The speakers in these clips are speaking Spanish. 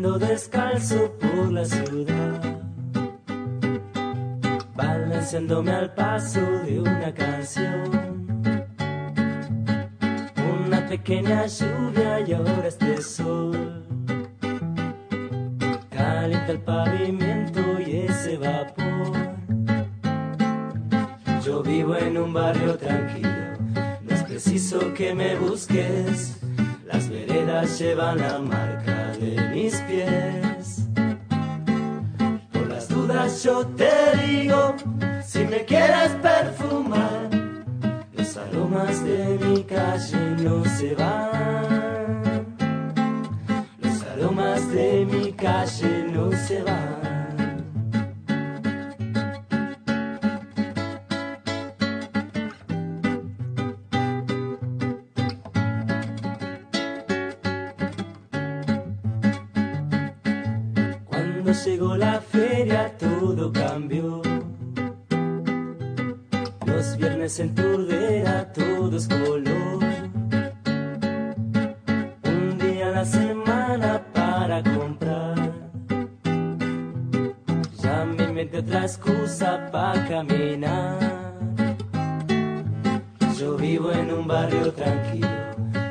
Caminando descalzo por la ciudad, balanceándome al paso de una canción. Una pequeña lluvia y ahora este sol calienta el pavimento y ese vapor. Yo vivo en un barrio tranquilo, no es preciso que me busques. Las veredas llevan la marca de mis pies. Por las dudas yo te digo, si me quieres perfumar, los aromas de mi calle no se van. Los aromas de mi calle no se van. Llegó la feria todo cambió. Los viernes en Turdera todo es color. Un día a la semana para comprar. Ya me inventé otra excusa para caminar. Yo vivo en un barrio tranquilo,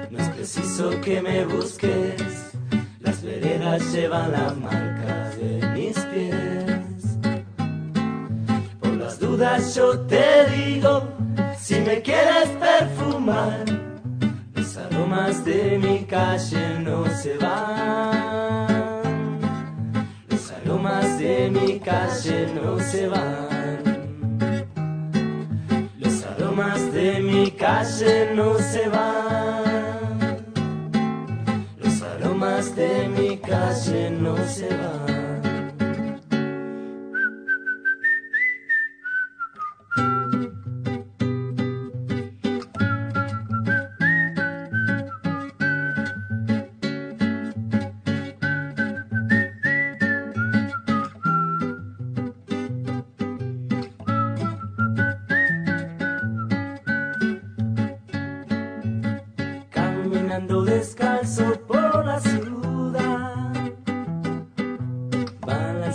no es preciso que me busques. Las veredas llevan la marca yo te digo, si me quieres perfumar, los aromas de mi calle no se van. Los aromas de mi calle no se van. Los aromas de mi calle no se van. Los aromas de mi calle no se van.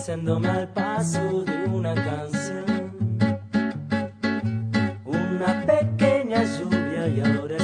haciéndome al paso de una canción. Una pequeña lluvia y ahora